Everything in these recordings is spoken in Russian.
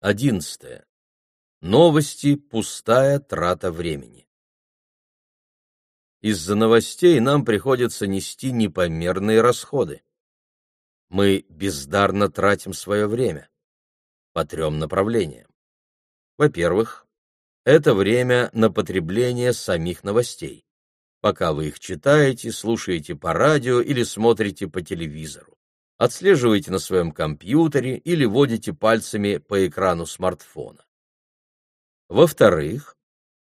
Одиннадцатое. Новости – пустая трата времени. Из-за новостей нам приходится нести непомерные расходы. Мы бездарно тратим свое время по трем направлениям. Во-первых, это время на потребление самих новостей, пока вы их читаете, слушаете по радио или смотрите по телевизору отслеживаете на своем компьютере или водите пальцами по экрану смартфона. Во-вторых,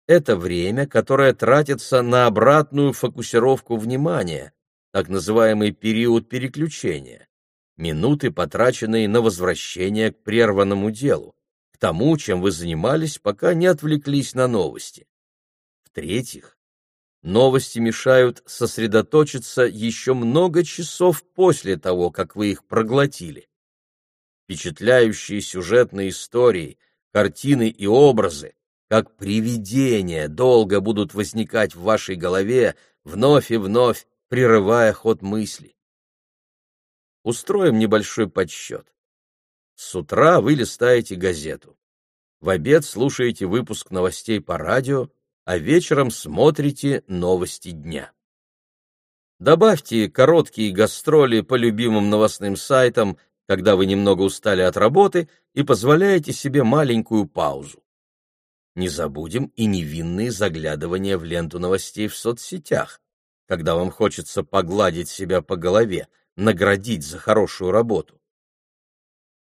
это время, которое тратится на обратную фокусировку внимания, так называемый период переключения, минуты, потраченные на возвращение к прерванному делу, к тому, чем вы занимались, пока не отвлеклись на новости. В-третьих, Новости мешают сосредоточиться еще много часов после того, как вы их проглотили. Впечатляющие сюжетные истории, картины и образы, как привидения, долго будут возникать в вашей голове, вновь и вновь прерывая ход мысли. Устроим небольшой подсчет. С утра вы листаете газету. В обед слушаете выпуск новостей по радио, а вечером смотрите новости дня. Добавьте короткие гастроли по любимым новостным сайтам, когда вы немного устали от работы и позволяете себе маленькую паузу. Не забудем и невинные заглядывания в ленту новостей в соцсетях, когда вам хочется погладить себя по голове, наградить за хорошую работу.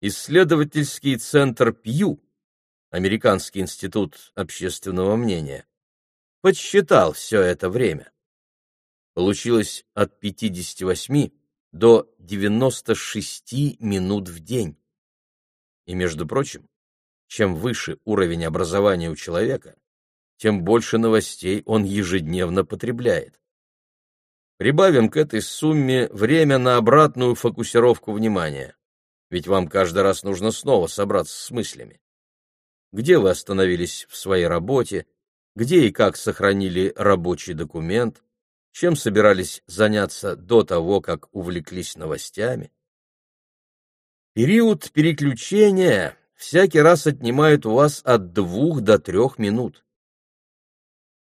Исследовательский центр Пью, Американский институт общественного мнения, подсчитал все это время. Получилось от 58 до 96 минут в день. И, между прочим, чем выше уровень образования у человека, тем больше новостей он ежедневно потребляет. Прибавим к этой сумме время на обратную фокусировку внимания, ведь вам каждый раз нужно снова собраться с мыслями. Где вы остановились в своей работе, где и как сохранили рабочий документ, чем собирались заняться до того, как увлеклись новостями. Период переключения всякий раз отнимает у вас от двух до трех минут.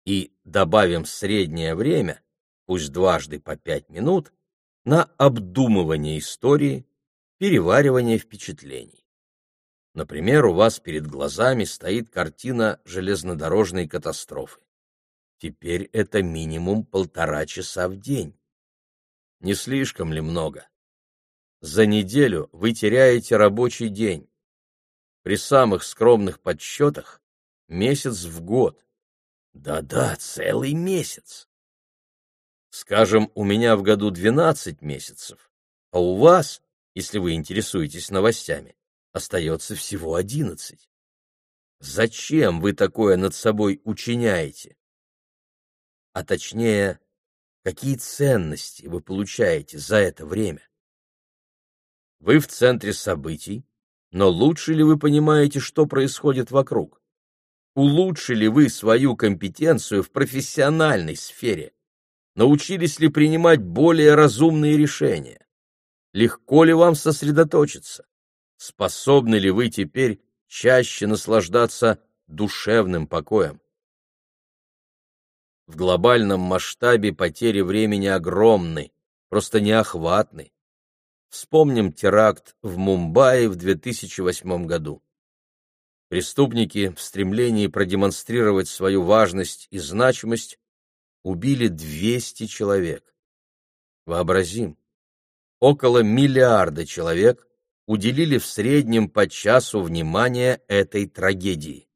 И добавим среднее время, пусть дважды по пять минут, на обдумывание истории, переваривание впечатлений. Например, у вас перед глазами стоит картина железнодорожной катастрофы. Теперь это минимум полтора часа в день. Не слишком ли много? За неделю вы теряете рабочий день. При самых скромных подсчетах месяц в год. Да-да, целый месяц. Скажем, у меня в году 12 месяцев, а у вас, если вы интересуетесь новостями, остается всего одиннадцать. Зачем вы такое над собой учиняете? А точнее, какие ценности вы получаете за это время? Вы в центре событий, но лучше ли вы понимаете, что происходит вокруг? Улучшили вы свою компетенцию в профессиональной сфере? Научились ли принимать более разумные решения? Легко ли вам сосредоточиться? Способны ли вы теперь чаще наслаждаться душевным покоем. В глобальном масштабе потери времени огромны, просто неохватны. Вспомним теракт в Мумбаи в 2008 году. Преступники в стремлении продемонстрировать свою важность и значимость убили 200 человек. Вообразим, около миллиарда человек уделили в среднем по часу внимания этой трагедии.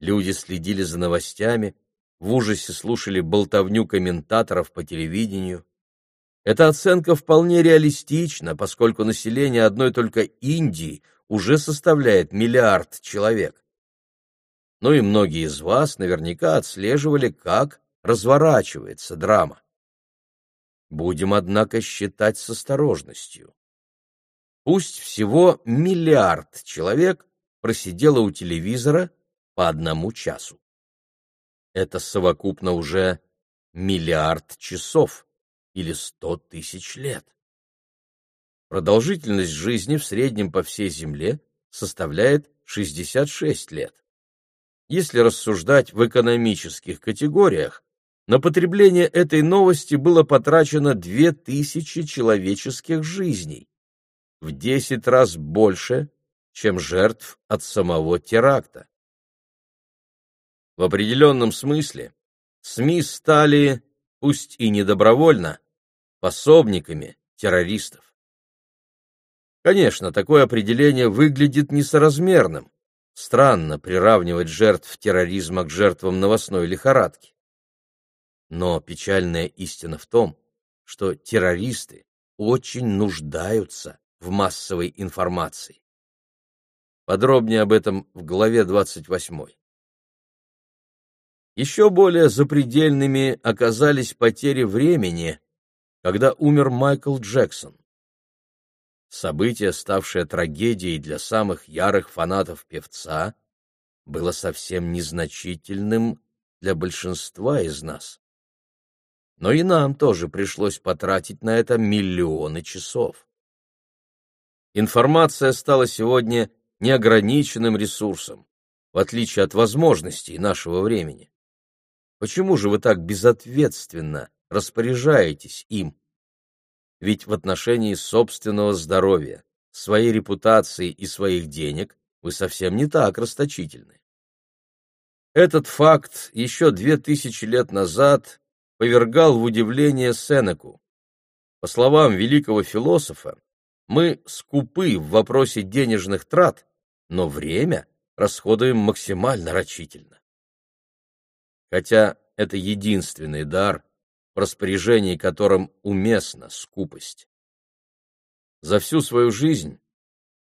Люди следили за новостями, в ужасе слушали болтовню комментаторов по телевидению. Эта оценка вполне реалистична, поскольку население одной только Индии уже составляет миллиард человек. Ну и многие из вас наверняка отслеживали, как разворачивается драма. Будем, однако, считать с осторожностью. Пусть всего миллиард человек просидело у телевизора по одному часу. Это совокупно уже миллиард часов или сто тысяч лет. Продолжительность жизни в среднем по всей Земле составляет 66 лет. Если рассуждать в экономических категориях, на потребление этой новости было потрачено 2000 человеческих жизней, в 10 раз больше, чем жертв от самого теракта. В определенном смысле СМИ стали, пусть и недобровольно, пособниками террористов. Конечно, такое определение выглядит несоразмерным. Странно приравнивать жертв терроризма к жертвам новостной лихорадки. Но печальная истина в том, что террористы очень нуждаются в массовой информации. Подробнее об этом в главе 28. Еще более запредельными оказались потери времени, когда умер Майкл Джексон. Событие, ставшее трагедией для самых ярых фанатов певца, было совсем незначительным для большинства из нас. Но и нам тоже пришлось потратить на это миллионы часов. Информация стала сегодня неограниченным ресурсом, в отличие от возможностей нашего времени. Почему же вы так безответственно распоряжаетесь им? Ведь в отношении собственного здоровья, своей репутации и своих денег вы совсем не так расточительны. Этот факт еще две тысячи лет назад повергал в удивление Сенеку. По словам великого философа, мы скупы в вопросе денежных трат, но время расходуем максимально рачительно хотя это единственный дар, в распоряжении которым уместна скупость. За всю свою жизнь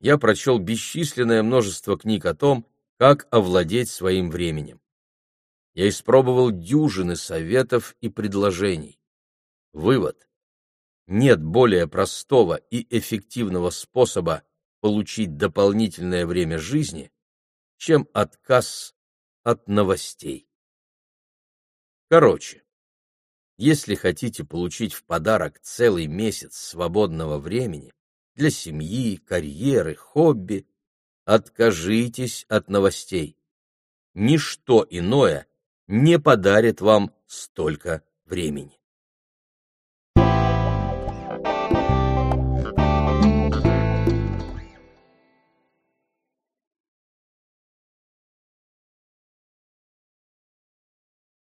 я прочел бесчисленное множество книг о том, как овладеть своим временем. Я испробовал дюжины советов и предложений. Вывод. Нет более простого и эффективного способа получить дополнительное время жизни, чем отказ от новостей. Короче, если хотите получить в подарок целый месяц свободного времени для семьи, карьеры, хобби, откажитесь от новостей. Ничто иное не подарит вам столько времени.